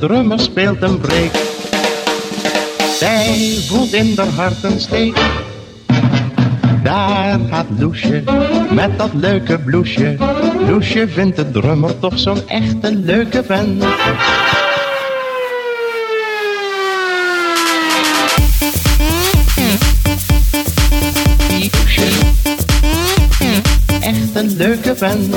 De drummer speelt een break. Zij voelt in haar hart een steek. Daar gaat Loesje met dat leuke bloesje. Loesje vindt de drummer toch zo'n echte leuke vent. Echt een leuke vent.